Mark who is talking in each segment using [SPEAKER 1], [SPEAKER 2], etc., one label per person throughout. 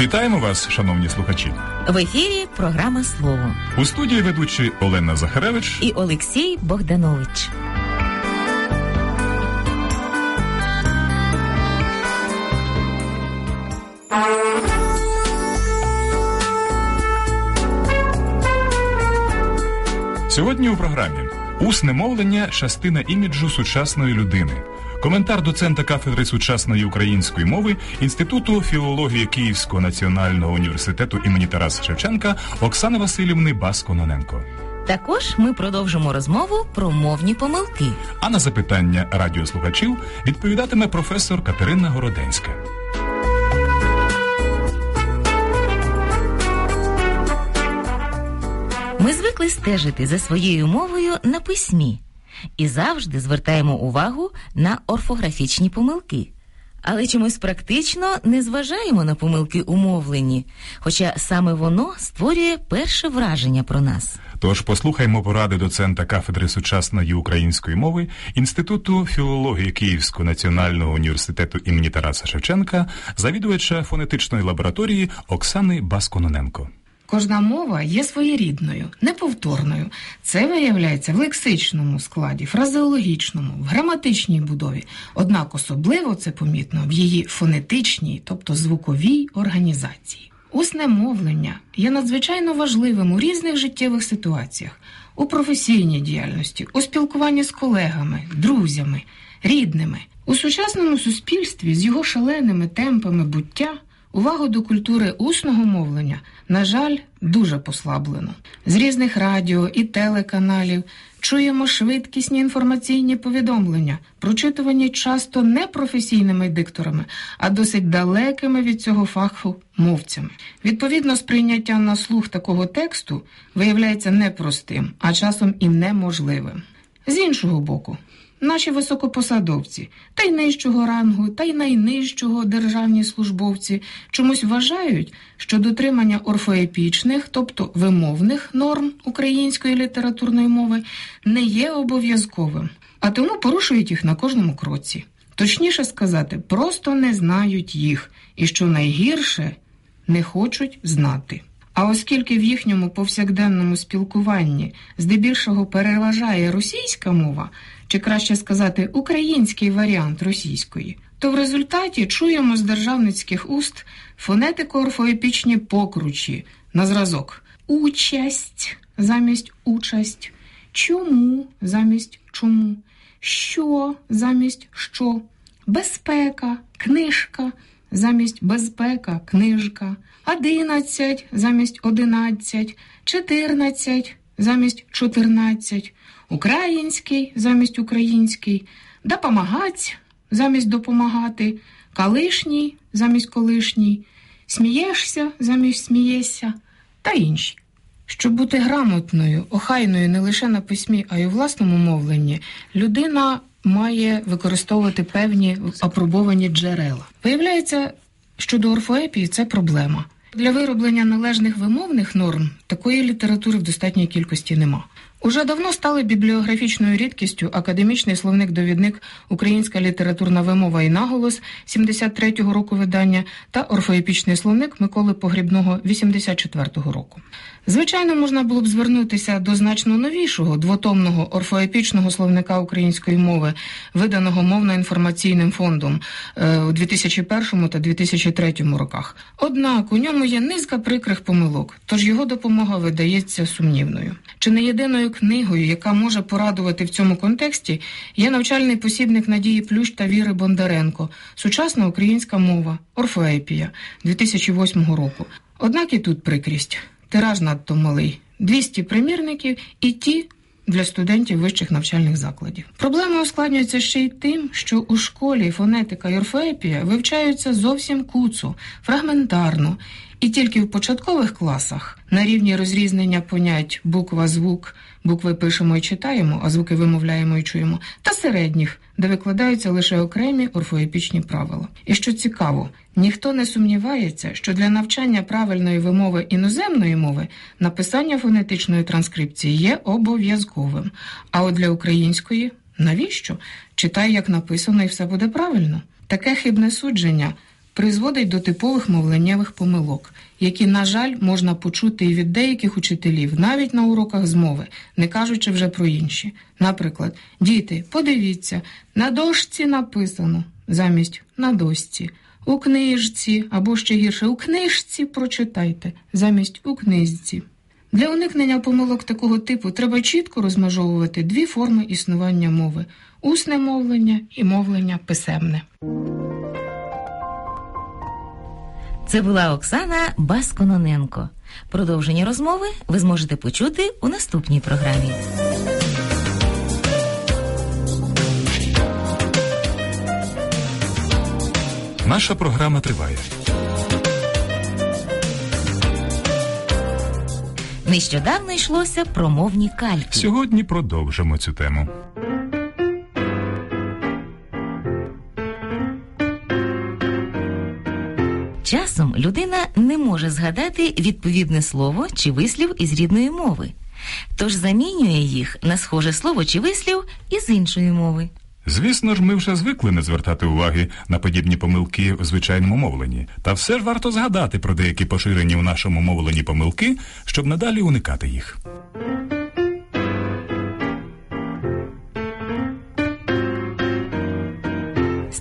[SPEAKER 1] Вітаємо вас, шановні слухачі.
[SPEAKER 2] В ефірі програма Слово
[SPEAKER 1] У студії ведучі Олена Захаревич
[SPEAKER 2] і Олексій Богданович.
[SPEAKER 1] Сьогодні у програмі усне мовлення частина іміджу сучасної людини. Коментар доцента кафедри сучасної української мови Інституту філології Київського національного університету імені Тараса Шевченка Оксани Васильівни Баско-Ноненко.
[SPEAKER 2] Також ми продовжимо розмову про мовні помилки.
[SPEAKER 1] А на запитання радіослухачів відповідатиме професор Катерина Городенська.
[SPEAKER 2] Ми звикли стежити за своєю мовою на письмі і завжди звертаємо увагу на орфографічні помилки. Але чомусь практично не зважаємо на помилки у мовленні, хоча саме воно створює перше враження про нас.
[SPEAKER 1] Тож послухаймо поради доцента кафедри сучасної української мови Інституту філології Київського національного університету імені Тараса Шевченка, завідувача фонетичної лабораторії Оксани Баскононенко.
[SPEAKER 3] Кожна мова є своєрідною, неповторною. Це виявляється в лексичному складі, фразеологічному, в граматичній будові. Однак особливо це помітно в її фонетичній, тобто звуковій організації. Усне мовлення є надзвичайно важливим у різних життєвих ситуаціях, у професійній діяльності, у спілкуванні з колегами, друзями, рідними. У сучасному суспільстві з його шаленими темпами буття. Увагу до культури усного мовлення, на жаль, дуже послаблено. З різних радіо і телеканалів чуємо швидкісні інформаційні повідомлення, прочитувані часто не професійними дикторами, а досить далекими від цього фаху мовцями. Відповідно, сприйняття на слух такого тексту виявляється непростим, а часом і неможливим. З іншого боку, Наші високопосадовці, та й нижчого рангу, та й найнижчого державні службовці чомусь вважають, що дотримання орфоепічних, тобто вимовних норм української літературної мови, не є обов'язковим, а тому порушують їх на кожному кроці. Точніше сказати, просто не знають їх, і що найгірше не хочуть знати. А оскільки в їхньому повсякденному спілкуванні здебільшого переважає російська мова, чи краще сказати, український варіант російської, то в результаті чуємо з державницьких уст фонетико-орфоепічні покручі на зразок участь замість участь, чому замість чому, що замість що, безпека, книжка замість безпека, книжка, одинадцять замість одинадцять, чотирнадцять замість чотирнадцять, український замість український, допомагать замість допомагати, колишній замість колишній, смієшся замість смієшся та інші. Щоб бути грамотною, охайною не лише на письмі, а й у власному мовленні, людина має використовувати певні апробовані джерела. Виявляється, що до орфоепії це проблема. Для вироблення належних вимовних норм такої літератури в достатній кількості нема. Уже давно стали бібліографічною рідкістю академічний словник-довідник Українська літературна вимова і наголос 73-го року видання та орфоепічний словник Миколи Погрібного 84-го року. Звичайно, можна було б звернутися до значно новішого двотомного орфоепічного словника української мови, виданого мовно-інформаційним фондом е, у 2001 та 2003 роках. Однак у ньому є низка прикрих помилок, тож його допомога видається сумнівною. Чи не єдиною книгою, яка може порадувати в цьому контексті, є навчальний посібник Надії Плющ та Віри Бондаренко, сучасна українська мова, орфоепія 2008 року. Однак і тут прикрість. Тираж надто малий 200 примірників і ті для студентів вищих навчальних закладів. Проблема ускладнюється ще й тим, що у школі фонетика і орфоепія вивчаються зовсім куцо, фрагментарно, і тільки в початкових класах на рівні розрізнення понять буква, звук, букви пишемо і читаємо, а звуки вимовляємо і чуємо, та середніх, де викладаються лише окремі орфоепічні правила. І що цікаво, ніхто не сумнівається, що для навчання правильної вимови іноземної мови написання фонетичної транскрипції є обов'язковим. А от для української навіщо? Читай, як написано, і все буде правильно. Таке хибне судження призводить до типових мовленнєвих помилок, які, на жаль, можна почути і від деяких учителів, навіть на уроках з мови, не кажучи вже про інші. Наприклад, діти, подивіться, на дошці написано замість на дошці. У книжці або ще гірше у книжці прочитайте замість у книжці. Для уникнення помилок такого типу треба чітко розмежовувати дві форми існування мови усне мовлення і мовлення писемне.
[SPEAKER 2] Це була Оксана Баскононенко. Продовження розмови ви зможете почути у наступній програмі.
[SPEAKER 1] Наша програма триває.
[SPEAKER 2] Нещодавно йшлося про мовні кальки.
[SPEAKER 1] Сьогодні продовжимо цю тему.
[SPEAKER 2] Часом людина не може згадати відповідне слово чи вислів із рідної мови, тож замінює їх на схоже слово чи вислів із іншої мови.
[SPEAKER 1] Звісно ж, ми вже звикли не звертати уваги на подібні помилки в звичайному мовленні. Та все ж варто згадати про деякі поширені у нашому мовленні помилки, щоб надалі уникати їх.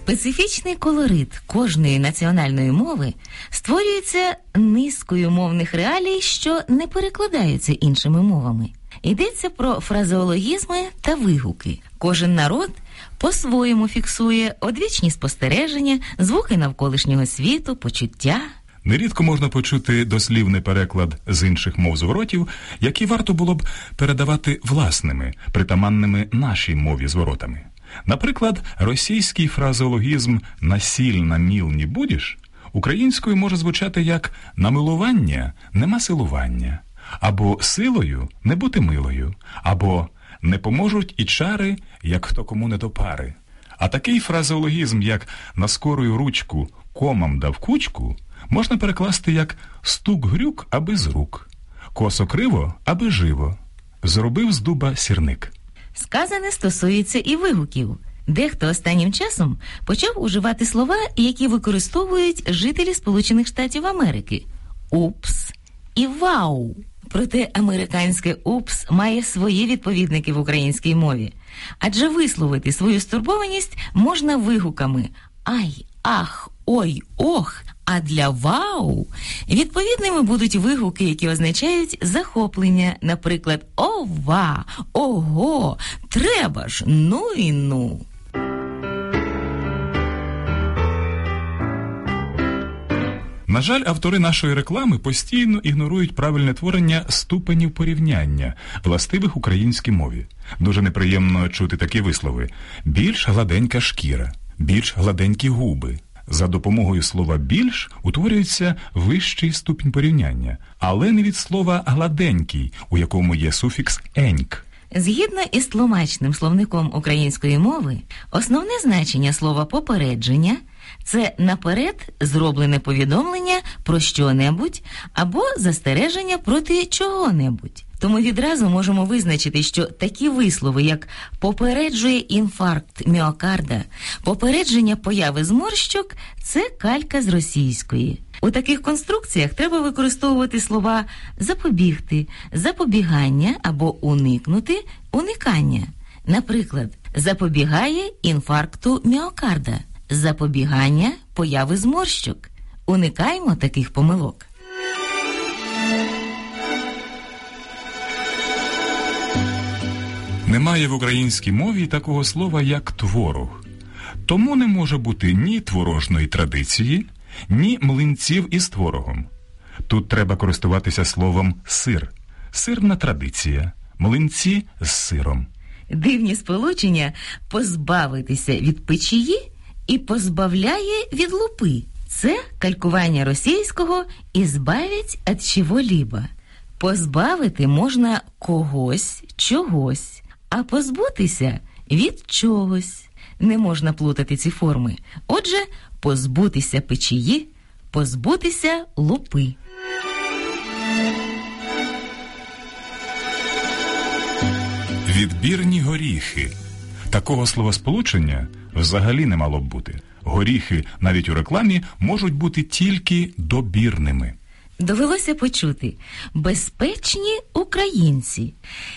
[SPEAKER 2] Специфічний колорит кожної національної мови створюється низкою мовних реалій, що не перекладаються іншими мовами. Йдеться про фразеологізми та вигуки. Кожен народ по-своєму фіксує одвічні спостереження, звуки навколишнього світу, почуття.
[SPEAKER 1] Нерідко можна почути дослівний переклад з інших мов зворотів, які варто було б передавати власними, притаманними нашій мові зворотами. Наприклад, російський фразеологізм «насіль на міл не будеш» українською може звучати як намилування нема силування, або силою не бути милою, або не поможуть і чари, як хто кому не до пари. А такий фразеологізм, як на скорую ручку комам дав кучку, можна перекласти як стук грюк аби з рук, косо криво аби живо, зробив з дуба сірник.
[SPEAKER 2] Сказане стосується і вигуків. Дехто останнім часом почав уживати слова, які використовують жителі Сполучених Штатів Америки упс і вау. Проте американське упс має свої відповідники в українській мові. Адже висловити свою стурбованість можна вигуками ай, ах, ой, ох. А для вау відповідними будуть вигуки, які означають захоплення, наприклад, ова, ого, треба ж, ну і ну.
[SPEAKER 1] На жаль, автори нашої реклами постійно ігнорують правильне творення ступенів порівняння, властивих українській мові. Дуже неприємно чути такі вислови: більш гладенька шкіра, більш гладенькі губи. За допомогою слова більш утворюється вищий ступінь порівняння, але не від слова гладенький, у якому є суфікс еньк.
[SPEAKER 2] Згідно із тлумачним словником української мови, основне значення слова попередження це наперед зроблене повідомлення про що-небудь або застереження проти чого-небудь. Тому відразу можемо визначити, що такі вислови, як попереджує інфаркт міокарда, попередження появи зморщок це калька з російської. У таких конструкціях треба використовувати слова запобігти, запобігання або уникнути уникання. Наприклад, запобігає інфаркту міокарда, запобігання появи зморщок. Уникаємо таких помилок.
[SPEAKER 1] Немає в українській мові такого слова, як творог. Тому не може бути ні творожної традиції, ні млинців із творогом. Тут треба користуватися словом сир, сирна традиція, млинці з сиром.
[SPEAKER 2] Дивні сполучення позбавитися від печії і позбавляє від лупи. Це калькування російського і збавить від чого-либо. Позбавити можна когось, чогось, а позбутися від чогось. Не можна плутати ці форми. Отже, позбутися печії, позбутися лупи.
[SPEAKER 1] Відбірні горіхи. Такого словосполучення взагалі не мало б бути. Горіхи навіть у рекламі можуть бути тільки добірними.
[SPEAKER 2] Довелося почути безпечні українці.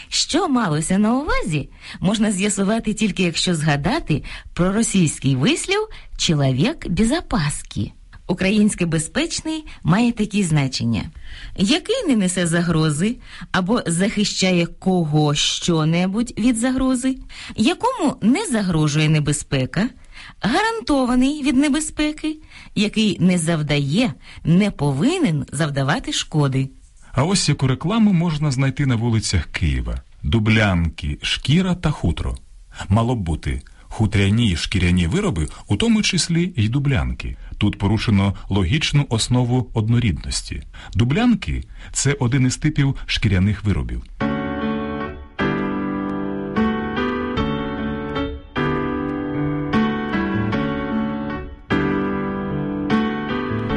[SPEAKER 2] Що малося на увазі, можна з'ясувати тільки якщо згадати про російський вислів «чоловік без опаски». Українське безпечний має такі значення, який не несе загрози або захищає кого що-небудь від загрози, якому не загрожує небезпека, гарантований від небезпеки, який не завдає, не повинен завдавати шкоди.
[SPEAKER 1] А ось яку рекламу можна знайти на вулицях Києва: дублянки, шкіра та хутро. Мало б бути хутряні й шкіряні вироби, у тому числі й дублянки. Тут порушено логічну основу однорідності. Дублянки це один із типів шкіряних виробів.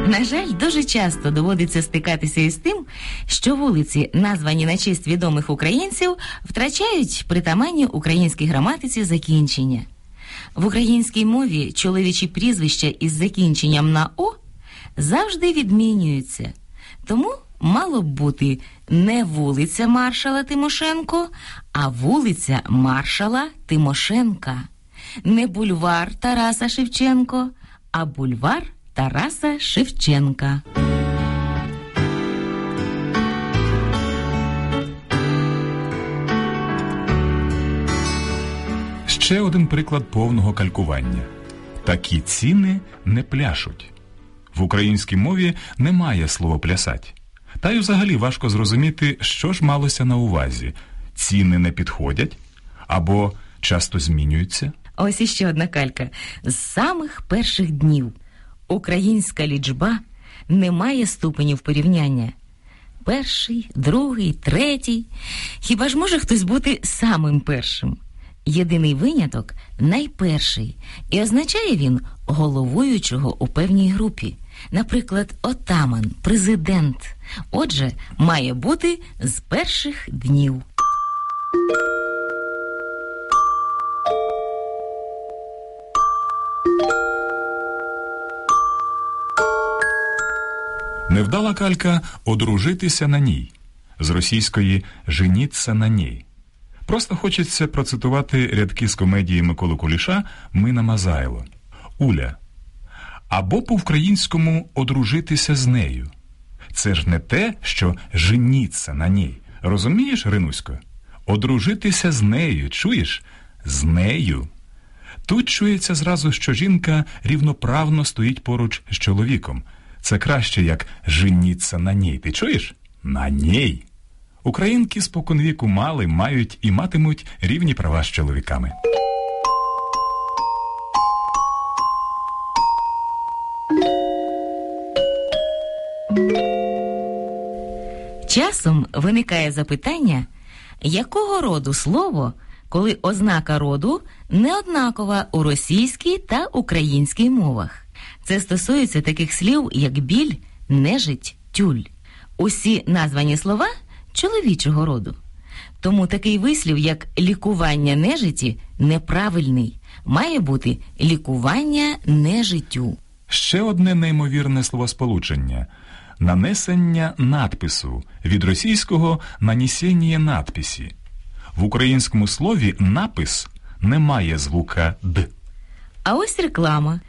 [SPEAKER 2] На жаль, дуже часто доводиться стикатися із тим, що вулиці, названі на честь відомих українців, втрачають притаманні українській граматиці закінчення. В українській мові чоловічі прізвища із закінченням на О завжди відмінюються. Тому мало б бути не вулиця маршала Тимошенко, а вулиця маршала Тимошенка. Не бульвар Тараса Шевченко, а бульвар Тараса Шевченка.
[SPEAKER 1] Ще один приклад повного калькування. Такі ціни не пляшуть. В українській мові немає слова плясать. Та й взагалі важко зрозуміти, що ж малося на увазі. Ціни не підходять або часто змінюються.
[SPEAKER 2] Ось іще одна калька. З самих перших днів українська лічба не має ступенів порівняння. Перший, другий, третій. Хіба ж може хтось бути самим першим? Єдиний виняток найперший, і означає він головуючого у певній групі. Наприклад, отаман, президент. Отже, має бути з перших днів.
[SPEAKER 1] Невдала калька одружитися на ній. З російської женіться на ній. Просто хочеться процитувати рядки з комедії Миколи Куліша Мина Мазайло. Уля. Або по-українському одружитися з нею. Це ж не те, що женіться на ній. Розумієш, Ринусько? Одружитися з нею, чуєш? З нею. Тут чується зразу, що жінка рівноправно стоїть поруч з чоловіком. Це краще, як женіться на ній. Ти чуєш? На ній. Українки споконвіку мали, мають і матимуть рівні права з чоловіками.
[SPEAKER 2] Часом виникає запитання, якого роду слово, коли ознака роду не однакова у російській та українській мовах. Це стосується таких слів, як біль, нежить, тюль. Усі названі слова чоловічого роду. Тому такий вислів, як лікування нежиті, неправильний. Має бути лікування нежиттю.
[SPEAKER 1] Ще одне неймовірне словосполучення нанесення надпису від російського нанесення надписі. В українському слові напис не має звука Д.
[SPEAKER 2] А ось реклама.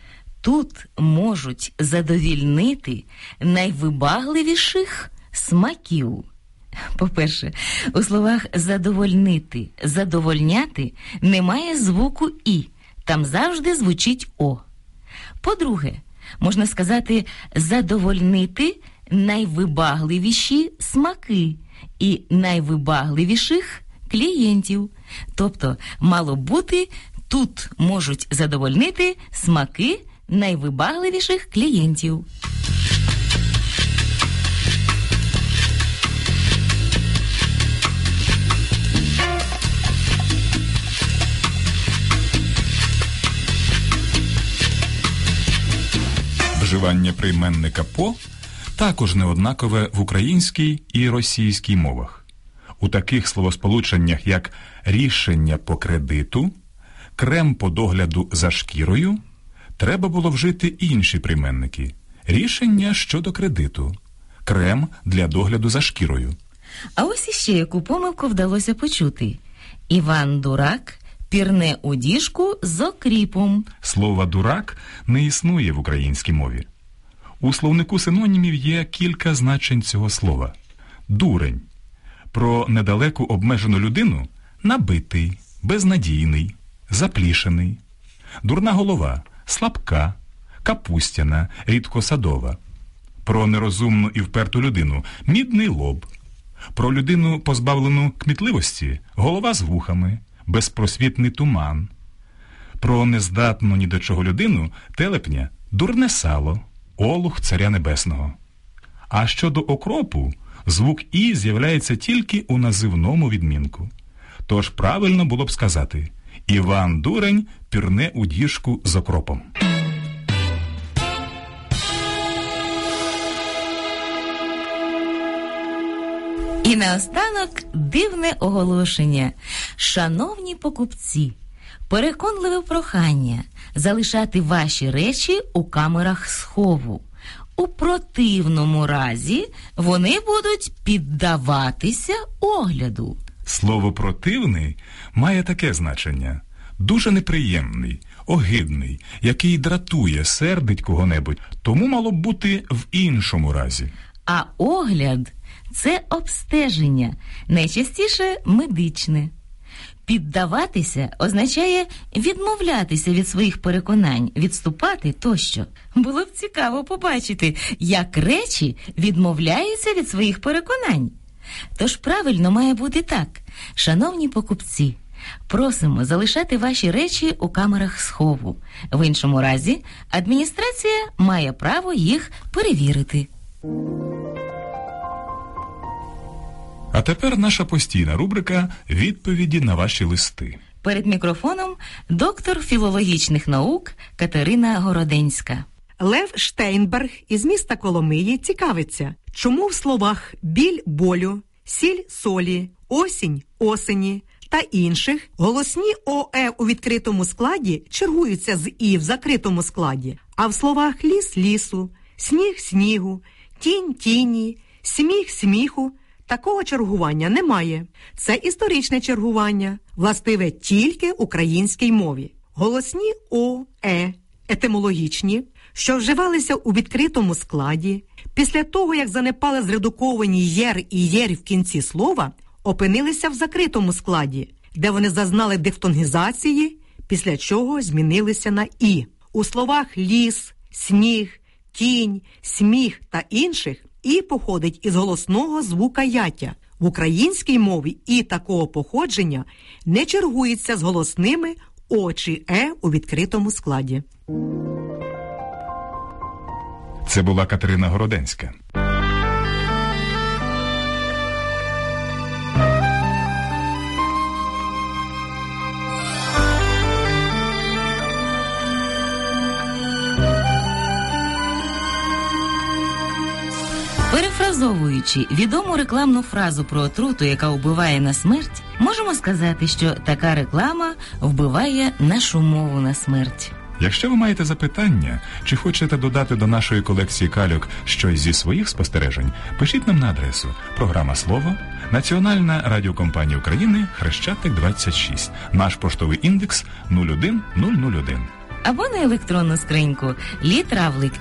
[SPEAKER 2] Тут можуть задовільнити найвибагливіших смаків. По-перше, у словах задовольнити, задовольняти немає звуку І. Там завжди звучить О. По-друге, можна сказати задовольнити найвибагливіші смаки і найвибагливіших клієнтів. Тобто, мало бути, тут можуть задовольнити смаки найвибагливіших клієнтів.
[SPEAKER 1] Вживання прийменника по також неоднакове в українській і російській мовах. У таких словосполученнях, як рішення по кредиту, крем по догляду за шкірою треба було вжити інші прийменники: рішення щодо кредиту, крем для догляду за шкірою.
[SPEAKER 2] А ось іще яку помилку вдалося почути. Іван Дурак пірне у діжку з окріпом.
[SPEAKER 1] Слово дурак не існує в українській мові. У словнику синонімів є кілька значень цього слова: дурень. Про недалеку обмежену людину набитий, безнадійний, заплішений, дурна голова, слабка, капустяна, рідкосадова. Про нерозумну і вперту людину мідний лоб. Про людину, позбавлену кмітливості, голова з вухами, безпросвітний туман. Про нездатну ні до чого людину телепня дурне сало, олух царя небесного. А щодо окропу, звук І з'являється тільки у називному відмінку. Тож правильно було б сказати Іван Дурень пірне у діжку з окропом.
[SPEAKER 2] І наостанок дивне оголошення. Шановні покупці, переконливе прохання залишати ваші речі у камерах схову. У противному разі вони будуть піддаватися огляду.
[SPEAKER 1] Слово противний має таке значення дуже неприємний, огидний, який дратує, сердить кого-небудь, тому мало б бути в іншому разі.
[SPEAKER 2] А огляд це обстеження, найчастіше медичне. Піддаватися означає відмовлятися від своїх переконань, відступати тощо. Було б цікаво побачити, як речі відмовляються від своїх переконань. Тож правильно має бути так, шановні покупці. Просимо залишати ваші речі у камерах схову. В іншому разі адміністрація має право їх перевірити.
[SPEAKER 1] А тепер наша постійна рубрика Відповіді на ваші листи.
[SPEAKER 2] Перед мікрофоном доктор філологічних наук Катерина Городенська.
[SPEAKER 4] Лев Штейнберг із міста Коломиї цікавиться, чому в словах біль болю, сіль солі, осінь осені та інших голосні ОЕ у відкритому складі чергуються з І в закритому складі, а в словах ліс лісу, сніг снігу, тінь тіні, сміх сміху. Такого чергування немає. Це історичне чергування, властиве тільки українській мові. Голосні О, Е, етимологічні, що вживалися у відкритому складі, після того, як занепали зредуковані єр і єр в кінці слова, опинилися в закритому складі, де вони зазнали дифтонгізації, після чого змінилися на І. У словах ліс, сніг, тінь, сміх та інших і походить із голосного звука ятя. В українській мові і такого походження не чергується з голосними О чи Е у відкритому складі.
[SPEAKER 1] Це була Катерина Городенська.
[SPEAKER 2] Перефразовуючи відому рекламну фразу про отруту, яка вбиває на смерть, можемо сказати, що така реклама вбиває нашу мову на смерть.
[SPEAKER 1] Якщо ви маєте запитання чи хочете додати до нашої колекції кальок щось зі своїх спостережень, пишіть нам на адресу програма Слово Національна радіокомпанія України Хрещатик 26. Наш поштовий індекс 01001.
[SPEAKER 2] Або на електронну скриньку літравлик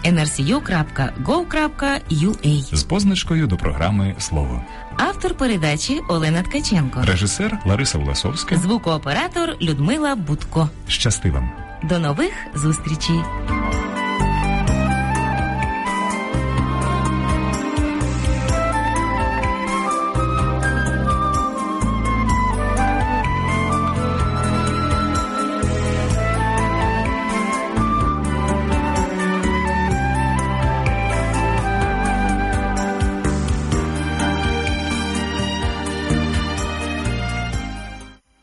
[SPEAKER 1] з позначкою до програми Слово.
[SPEAKER 2] Автор передачі Олена Ткаченко.
[SPEAKER 1] Режисер Лариса Власовська.
[SPEAKER 2] Звукооператор Людмила Будко.
[SPEAKER 1] Щасти вам!
[SPEAKER 2] До нових зустрічей!